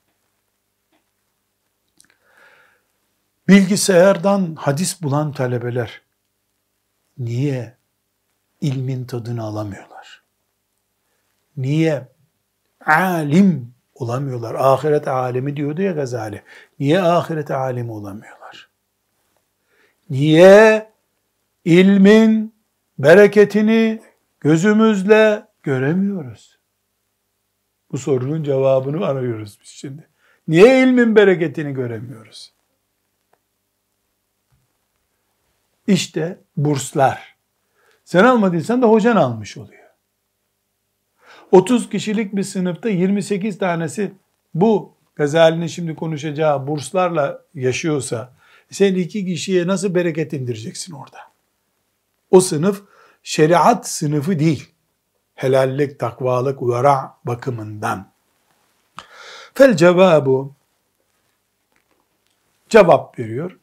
bilgisayardan hadis bulan talebeler, niye ilmin tadını alamıyorlar. Niye? Alim olamıyorlar. Ahiret alemi diyordu ya Gazali. Niye ahiret alemi olamıyorlar? Niye ilmin bereketini gözümüzle göremiyoruz? Bu sorunun cevabını arıyoruz biz şimdi. Niye ilmin bereketini göremiyoruz? İşte burslar. Sen almadıysan da hocan almış oluyor. 30 kişilik bir sınıfta 28 tanesi bu Gazali'nin şimdi konuşacağı burslarla yaşıyorsa sen iki kişiye nasıl bereket indireceksin orada? O sınıf şeriat sınıfı değil. Helallik, takvalık, vera bakımından. Fel cevabu cevap veriyor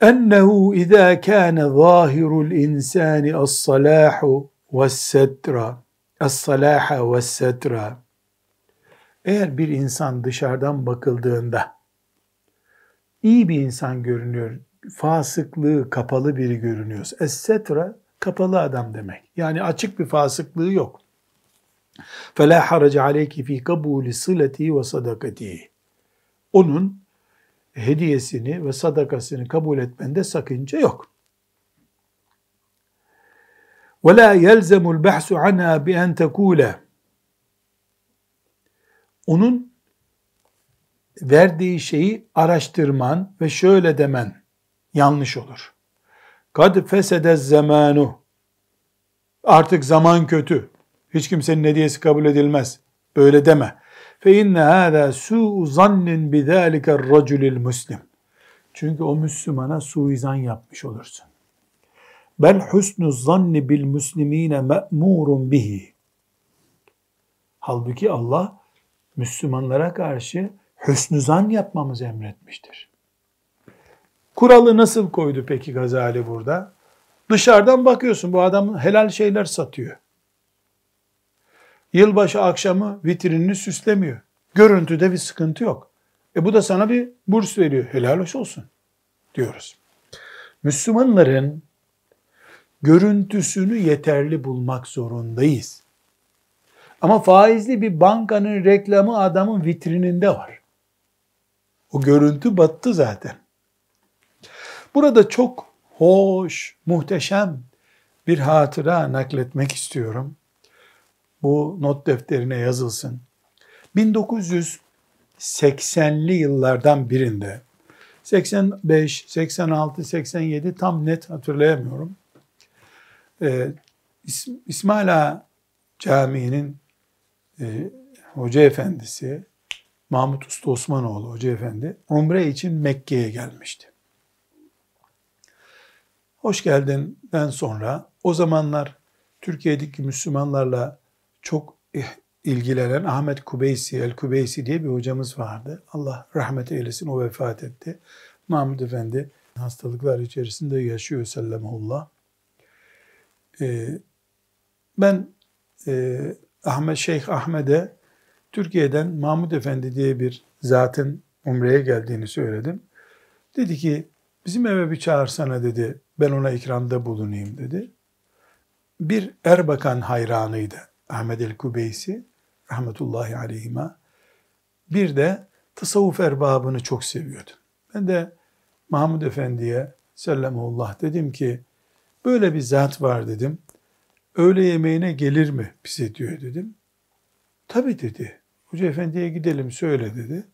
Ennehu izâ kâne zâhirul insâni as-salâhu ve's-setra es-salâha ve's-setra eğer bir insan dışarıdan bakıldığında iyi bir insan görünüyor, fasıklığı kapalı biri görünüyorsa, es-setra kapalı adam demek. Yani açık bir fasıklığı yok. فَلَا حَرَجَ عَلَيْكِ ف۪ي قَبُولِ صِلَتِهِ وَصَدَقَتِهِ Onun hediyesini ve sadakasını kabul etmende sakınca yok. وَلَا يَلْزَمُ الْبَحْسُ عَنْهَا بِأَنْ تَكُولَ Onun verdiği şeyi araştırman ve şöyle demen yanlış olur. Kad fesede zamanu. Artık zaman kötü. Hiç kimsenin hediyesi kabul edilmez. Böyle deme. Fe inne hâzâ su'u zannin bidâlike raculil muslim. Çünkü o Müslümana suizan yapmış olursun. Bel husnu zanni bil muslimine me'murun bihi. Halbuki Allah Müslümanlara karşı hüsnü zan yapmamız emretmiştir. Kuralı nasıl koydu peki Gazali burada? Dışarıdan bakıyorsun bu adam helal şeyler satıyor. Yılbaşı akşamı vitrinini süslemiyor. Görüntüde bir sıkıntı yok. E bu da sana bir burs veriyor. Helal hoş olsun diyoruz. Müslümanların görüntüsünü yeterli bulmak zorundayız. Ama faizli bir bankanın reklamı adamın vitrininde var. O görüntü battı zaten. Burada çok hoş, muhteşem bir hatıra nakletmek istiyorum. Bu not defterine yazılsın. 1980'li yıllardan birinde 85, 86, 87 tam net hatırlayamıyorum. Ee, İsmail Ağa Camii'nin e, hoca efendisi Mahmut Usta Osmanoğlu hoca efendi umre için Mekke'ye gelmişti. Hoş geldin'den sonra o zamanlar Türkiye'deki Müslümanlarla çok ilgilenen Ahmet Kubeysi, El Kubeysi diye bir hocamız vardı. Allah rahmet eylesin o vefat etti. Mahmud Efendi hastalıklar içerisinde yaşıyor sellemullah. Ee, ben e, Ahmet Şeyh Ahmet'e Türkiye'den Mahmud Efendi diye bir zatın umreye geldiğini söyledim. Dedi ki bizim eve bir çağırsana dedi. Ben ona ikramda bulunayım dedi. Bir Erbakan hayranıydı Ahmet el-Kubeysi rahmetullahi aleyhima. Bir de tasavvuf erbabını çok seviyordu. Ben de Mahmud Efendi'ye sellemullah dedim ki böyle bir zat var dedim. Öğle yemeğine gelir mi bize diyor dedim. Tabi dedi. Hoca efendiye gidelim söyle dedi.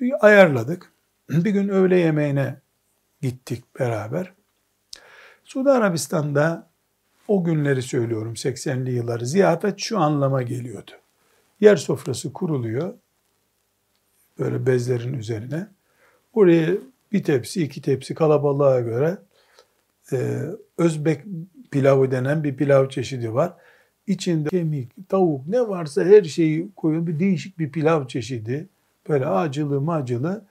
Bir ayarladık. <clears throat> Bir gün öğle yemeğine gittik beraber. Suudi Arabistan'da o günleri söylüyorum 80'li yılları ziyafet şu anlama geliyordu. Yer sofrası kuruluyor böyle bezlerin üzerine. Oraya bir tepsi iki tepsi kalabalığa göre e, Özbek pilavı denen bir pilav çeşidi var. İçinde kemik, tavuk ne varsa her şeyi koyuyor. Bir değişik bir pilav çeşidi. Böyle acılı macılı.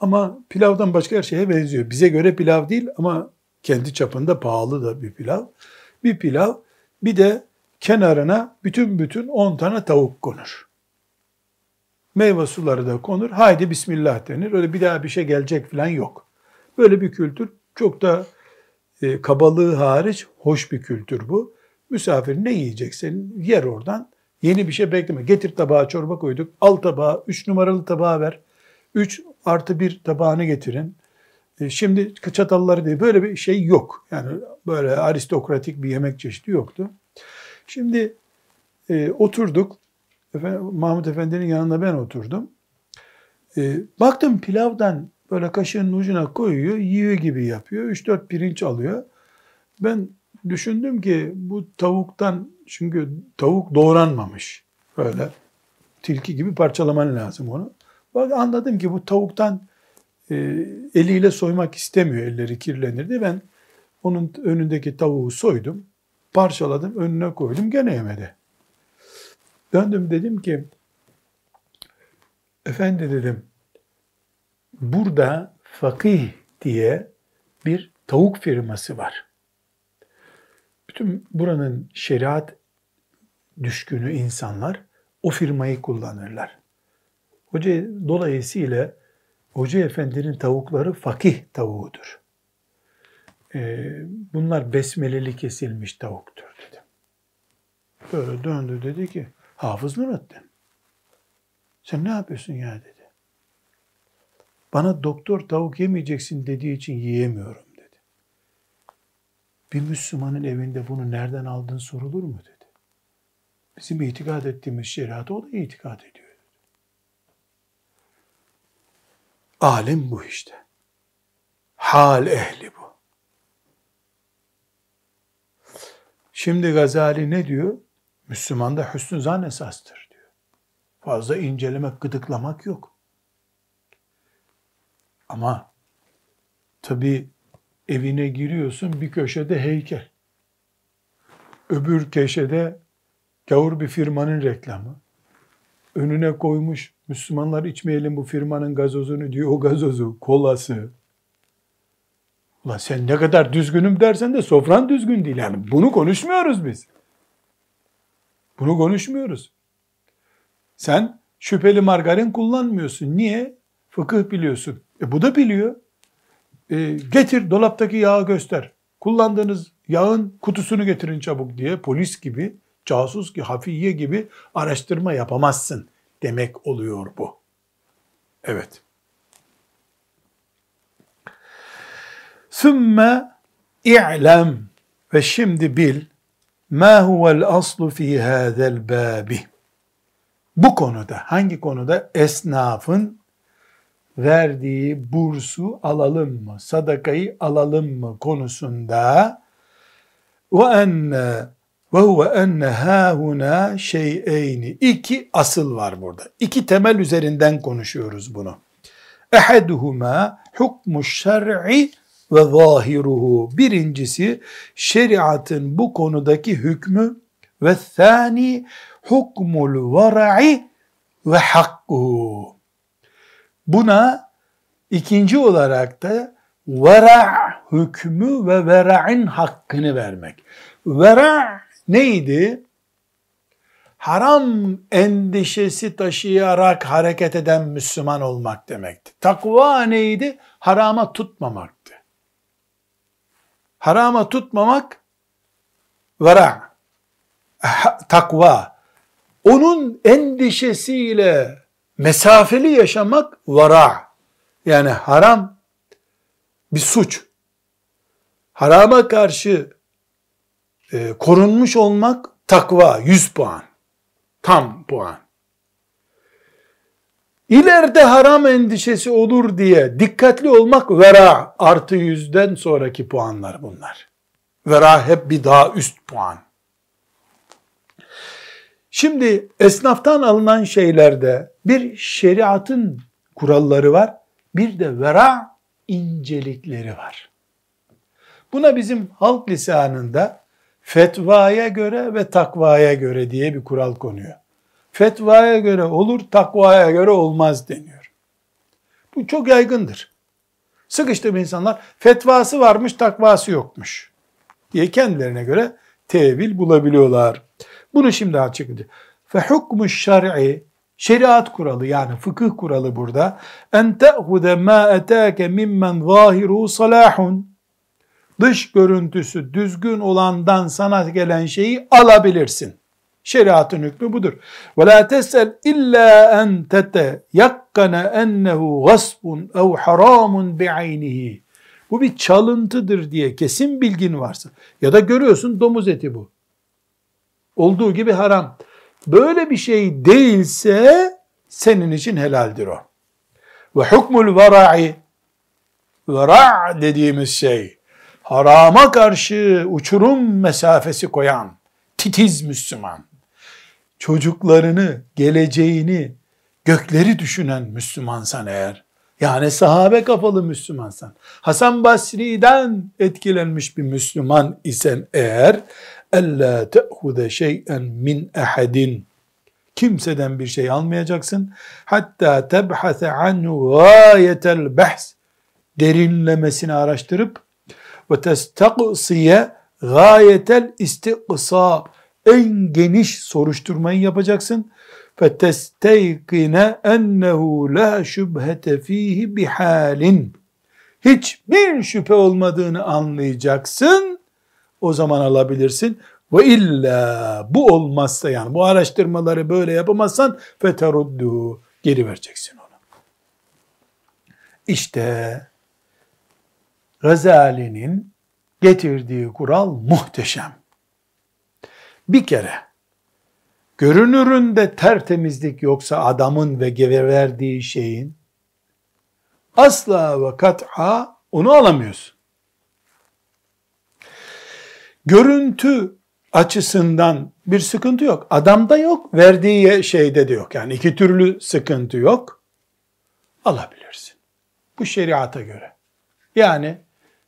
Ama pilavdan başka her şeye benziyor. Bize göre pilav değil ama kendi çapında pahalı da bir pilav. Bir pilav bir de kenarına bütün bütün 10 tane tavuk konur. Meyve suları da konur. Haydi Bismillah denir. Öyle bir daha bir şey gelecek falan yok. Böyle bir kültür çok da e, kabalığı hariç hoş bir kültür bu. Misafir ne yiyeceksen yer oradan. Yeni bir şey bekleme. Getir tabağa çorba koyduk. Al tabağı, üç numaralı tabağı ver. Üç artı bir tabağını getirin. E, şimdi çatalları diye böyle bir şey yok. Yani böyle aristokratik bir yemek çeşidi yoktu. Şimdi e, oturduk. Efendim, Mahmut Efendi'nin yanında ben oturdum. E, baktım pilavdan böyle kaşığın ucuna koyuyor, yiyor gibi yapıyor. 3-4 pirinç alıyor. Ben düşündüm ki bu tavuktan çünkü tavuk doğranmamış. Böyle tilki gibi parçalaman lazım onu. Bak anladım ki bu tavuktan eliyle soymak istemiyor. Elleri kirlenirdi. Ben onun önündeki tavuğu soydum. Parçaladım, önüne koydum, gene yemedi. Döndüm dedim ki, efendi dedim, burada fakih diye bir tavuk firması var. Bütün buranın şeriat düşkünü insanlar o firmayı kullanırlar. Hoca dolayısıyla Hoca Efendi'nin tavukları fakih tavuğudur. Ee, bunlar besmeleli kesilmiş tavuktur dedim. Böyle döndü dedi ki Hafız Nurattin sen ne yapıyorsun ya dedi. Bana doktor tavuk yemeyeceksin dediği için yiyemiyorum dedi. Bir Müslümanın evinde bunu nereden aldın sorulur mu dedi. Bizim itikad ettiğimiz şeriatı o da itikad ediyor. Dedi. Alim bu işte. Hal ehli bu. Şimdi Gazali ne diyor? Müslümanda hüsnü zan esastır diyor. Fazla incelemek, gıdıklamak yok. Ama tabi evine giriyorsun bir köşede heykel. Öbür köşede gavur bir firmanın reklamı. Önüne koymuş Müslümanlar içmeyelim bu firmanın gazozunu diyor. O gazozu, kolası. Ulan sen ne kadar düzgünüm dersen de sofran düzgün değil. Yani bunu konuşmuyoruz biz. Bunu konuşmuyoruz. Sen şüpheli margarin kullanmıyorsun. Niye? Fıkıh biliyorsun. E bu da biliyor. E, getir dolaptaki yağı göster. Kullandığınız yağın kutusunu getirin çabuk diye polis gibi, casus gibi, hafiye gibi araştırma yapamazsın demek oluyor bu. Evet. Sümme i'lem ve şimdi bil ma huvel aslu fi hadel babi. Bu konuda, hangi konuda? Esnafın verdiği bursu alalım mı, sadakayı alalım mı konusunda ve enne ve huve enne hâhuna şeyeyni. İki asıl var burada. İki temel üzerinden konuşuyoruz bunu. Ehaduhuma hukmu şer'i ve zahiruhu. Birincisi şeriatın bu konudaki hükmü ve thani hukmul vara'i ve hakkuhu. Buna ikinci olarak da vera hükmü ve vera'in hakkını vermek. Vera neydi? Haram endişesi taşıyarak hareket eden Müslüman olmak demekti. Takva neydi? Harama tutmamaktı. Harama tutmamak vera, takva. Onun endişesiyle mesafeli yaşamak vara. Yani haram bir suç. Harama karşı e, korunmuş olmak takva 100 puan. Tam puan. İleride haram endişesi olur diye dikkatli olmak vera artı yüzden sonraki puanlar bunlar. Vera hep bir daha üst puan. Şimdi esnaftan alınan şeylerde bir şeriatın kuralları var, bir de vera incelikleri var. Buna bizim halk lisanında fetvaya göre ve takvaya göre diye bir kural konuyor. Fetvaya göre olur, takvaya göre olmaz deniyor. Bu çok yaygındır. Sıkıştığım insanlar fetvası varmış, takvası yokmuş diye kendilerine göre tevil bulabiliyorlar. Bunu şimdi açıklayacağım. Fe hukmu şer'i şeriat kuralı yani fıkıh kuralı burada en te'hude ma etake mimmen zahiru salahun dış görüntüsü düzgün olandan sana gelen şeyi alabilirsin. Şeriatın hükmü budur. Tesel illa en tete yakkana ennehu gasbun ev haramun bi'aynihi. Bu bir çalıntıdır diye kesin bilgin varsa ya da görüyorsun domuz eti bu. Olduğu gibi haram. Böyle bir şey değilse senin için helaldir o. Ve hukmul vara'i vera dediğimiz şey harama karşı uçurum mesafesi koyan titiz Müslüman çocuklarını, geleceğini, gökleri düşünen Müslümansan eğer, yani sahabe kafalı Müslümansan, Hasan Basri'den etkilenmiş bir Müslüman isen eğer, ella te'hude şey'en min ehadin kimseden bir şey almayacaksın. Hatta tebhase anhu gayetel behs derinlemesini araştırıp ve testaksiye gayetel istiksa en geniş soruşturmayı yapacaksın. Ve testeykine ennehu la şübhete fihi bihalin hiçbir şüphe olmadığını anlayacaksın. O zaman alabilirsin. Ve illa bu olmazsa yani bu araştırmaları böyle yapamazsan feteruddu geri vereceksin onu. İşte Gazali'nin getirdiği kural muhteşem. Bir kere görünüründe tertemizlik yoksa adamın ve verdiği şeyin asla ve kat'a onu alamıyorsun. Görüntü açısından bir sıkıntı yok. Adamda yok, verdiği şeyde de yok. Yani iki türlü sıkıntı yok. Alabilirsin. Bu şeriata göre. Yani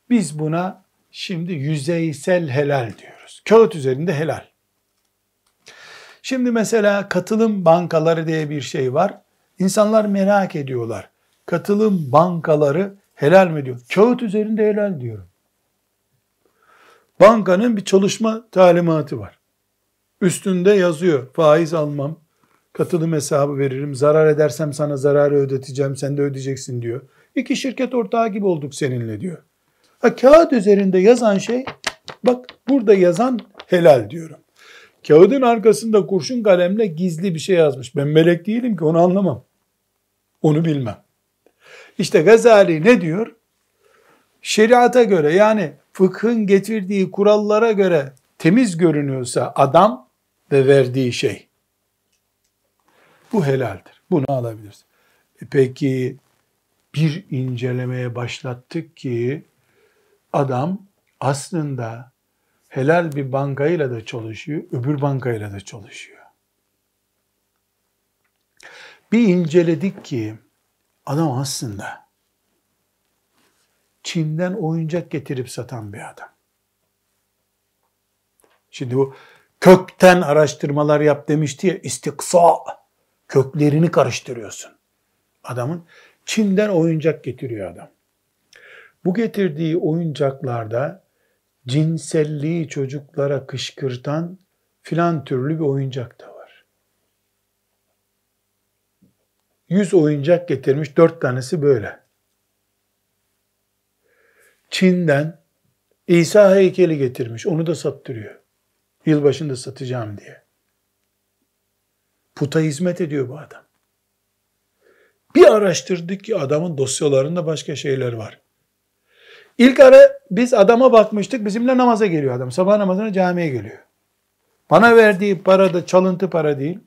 biz buna şimdi yüzeysel helal diyoruz. Kağıt üzerinde helal. Şimdi mesela katılım bankaları diye bir şey var. İnsanlar merak ediyorlar. Katılım bankaları helal mi diyor? Kağıt üzerinde helal diyorum. Bankanın bir çalışma talimatı var. Üstünde yazıyor faiz almam, katılım hesabı veririm, zarar edersem sana zararı ödeteceğim, sen de ödeyeceksin diyor. İki şirket ortağı gibi olduk seninle diyor. Ha, kağıt üzerinde yazan şey, bak burada yazan helal diyorum. Kağıdın arkasında kurşun kalemle gizli bir şey yazmış. Ben melek değilim ki onu anlamam. Onu bilmem. İşte Gazali ne diyor? Şeriata göre yani fıkhın getirdiği kurallara göre temiz görünüyorsa adam ve verdiği şey bu helaldir. Bunu alabiliriz. E peki bir incelemeye başlattık ki adam aslında helal bir bankayla da çalışıyor, öbür bankayla da çalışıyor. Bir inceledik ki adam aslında Çin'den oyuncak getirip satan bir adam. Şimdi bu kökten araştırmalar yap demişti ya istiksa köklerini karıştırıyorsun. Adamın Çin'den oyuncak getiriyor adam. Bu getirdiği oyuncaklarda cinselliği çocuklara kışkırtan filan türlü bir oyuncak da var. Yüz oyuncak getirmiş, dört tanesi böyle. Çin'den İsa heykeli getirmiş. Onu da sattırıyor. Yılbaşında satacağım diye. Puta hizmet ediyor bu adam. Bir araştırdık ki adamın dosyalarında başka şeyler var. İlk ara biz adama bakmıştık. Bizimle namaza geliyor adam. Sabah namazına camiye geliyor. Bana verdiği para da çalıntı para değil.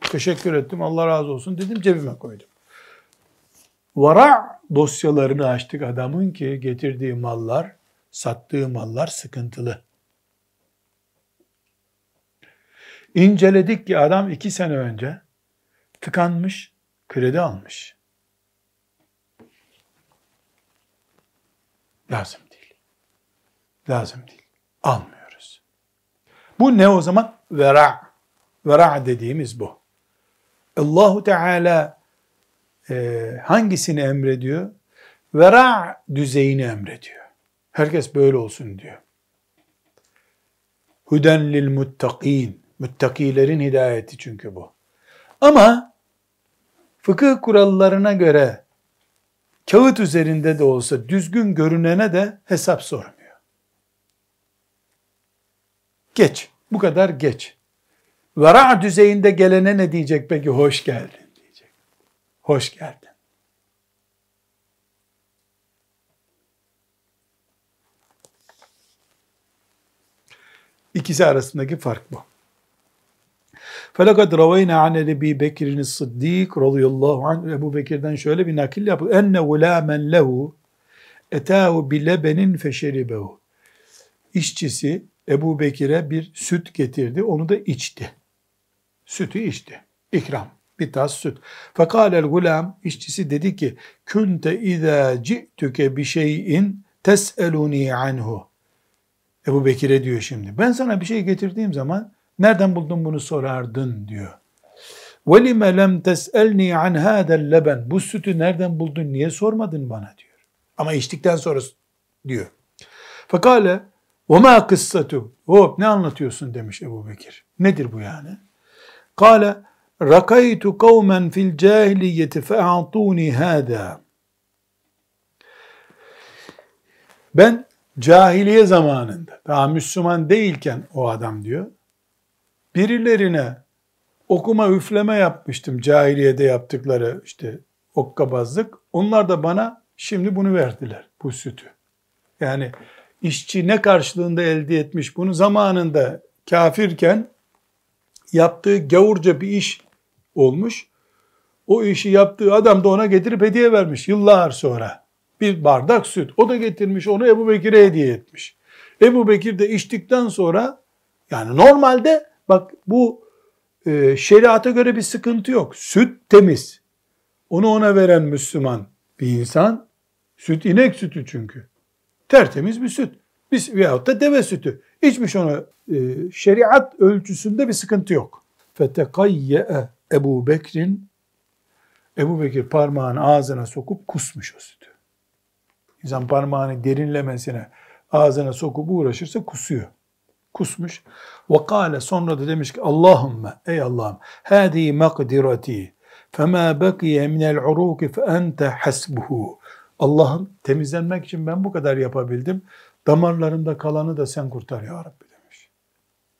Teşekkür ettim. Allah razı olsun dedim cebime koydum. Vara dosyalarını açtık adamın ki getirdiği mallar, sattığı mallar sıkıntılı. İnceledik ki adam iki sene önce tıkanmış, kredi almış. Lazım değil. Lazım değil. Almıyoruz. Bu ne o zaman? Vera. Vera dediğimiz bu. Allahu Teala e, hangisini emrediyor? Vera düzeyini emrediyor. Herkes böyle olsun diyor. Huden lil muttakin. Muttakilerin hidayeti çünkü bu. Ama fıkıh kurallarına göre kağıt üzerinde de olsa düzgün görünene de hesap sormuyor. Geç. Bu kadar geç. Vera düzeyinde gelene ne diyecek peki? Hoş geldin hoş geldin. İkisi arasındaki fark bu. Felakat ravayna an Ebi Bekir'in Sıddik radıyallahu anh Ebu Bekir'den şöyle bir nakil yapıyor. Enne gulâmen lehu etâhu bilebenin feşeribehu. İşçisi Ebu Bekir'e bir süt getirdi. Onu da içti. Sütü içti. İkram bir tas süt. Fekalel gulam işçisi dedi ki kunte izâ ci'tüke bir şeyin tes'eluni anhu. Ebu Bekir'e diyor şimdi. Ben sana bir şey getirdiğim zaman nereden buldun bunu sorardın diyor. وَلِمَ لَمْ تَسْأَلْنِي عَنْ هَذَا اللَّبَنْ Bu sütü nereden buldun niye sormadın bana diyor. Ama içtikten sonra diyor. Fakale وَمَا kıssatu Hop ne anlatıyorsun demiş Ebu Bekir. Nedir bu yani? Kale rakaytu kavmen fil cahiliyeti fe'atuni hâdâ. Ben cahiliye zamanında daha Müslüman değilken o adam diyor birilerine okuma üfleme yapmıştım cahiliyede yaptıkları işte okkabazlık. Onlar da bana şimdi bunu verdiler bu sütü. Yani işçi ne karşılığında elde etmiş bunu zamanında kafirken yaptığı gavurca bir iş olmuş. O işi yaptığı adam da ona getirip hediye vermiş yıllar sonra. Bir bardak süt. O da getirmiş onu Ebu Bekir'e hediye etmiş. Ebu Bekir de içtikten sonra yani normalde bak bu e, şeriata göre bir sıkıntı yok. Süt temiz. Onu ona veren Müslüman bir insan süt inek sütü çünkü. Tertemiz bir süt. Biz veyahut da deve sütü. İçmiş onu e, şeriat ölçüsünde bir sıkıntı yok. Fetekayye'e Ebu Bekir'in Ebu Bekir parmağını ağzına sokup kusmuş o sütü. İnsan parmağını derinlemesine ağzına sokup uğraşırsa kusuyor. Kusmuş. Ve kâle sonra da demiş ki Allahümme ey Allah'ım hâdî makdirati femâ bekiye minel uruki fe ente hasbuhu. Allah'ım temizlenmek için ben bu kadar yapabildim. Damarlarımda kalanı da sen kurtar ya Rabbi demiş.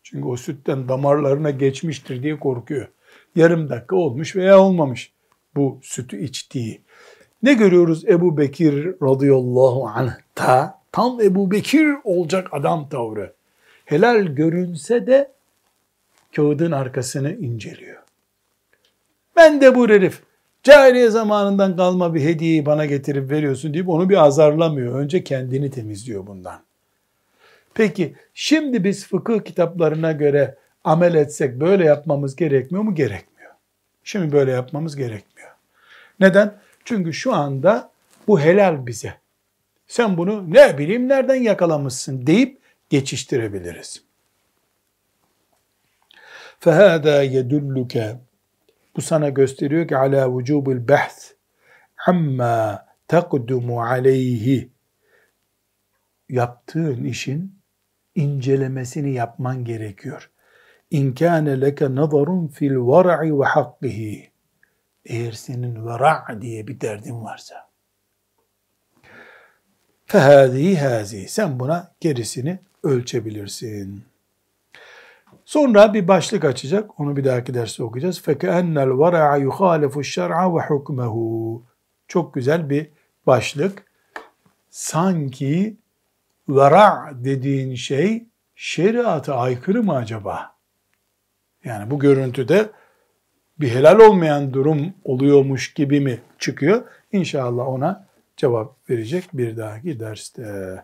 Çünkü o sütten damarlarına geçmiştir diye korkuyor. Yarım dakika olmuş veya olmamış bu sütü içtiği. Ne görüyoruz Ebu Bekir radıyallahu anh'ta? Tam Ebu Bekir olacak adam tavrı. Helal görünse de kağıdın arkasını inceliyor. Ben de bu herif cahiliye zamanından kalma bir hediyeyi bana getirip veriyorsun deyip onu bir azarlamıyor. Önce kendini temizliyor bundan. Peki şimdi biz fıkıh kitaplarına göre amel etsek böyle yapmamız gerekmiyor mu? Gerekmiyor. Şimdi böyle yapmamız gerekmiyor. Neden? Çünkü şu anda bu helal bize. Sen bunu ne bileyim nereden yakalamışsın deyip geçiştirebiliriz. فَهَذَا يَدُلُّكَ Bu sana gösteriyor ki ala vücubul bahth amma takdumu aleyhi yaptığın işin incelemesini yapman gerekiyor. İn kâne leke nazarun fil var'i ve hakkihi eğer senin vera' diye bir derdin varsa. Fehâzî hâzî. Sen buna gerisini ölçebilirsin. Sonra bir başlık açacak. Onu bir dahaki derste okuyacağız. فَكَأَنَّ الْوَرَعَ يُخَالِفُ الشَّرْعَ وَحُكْمَهُ Çok güzel bir başlık. Sanki vera dediğin şey şeriata aykırı mı acaba? Yani bu görüntüde bir helal olmayan durum oluyormuş gibi mi çıkıyor? İnşallah ona cevap verecek bir dahaki derste.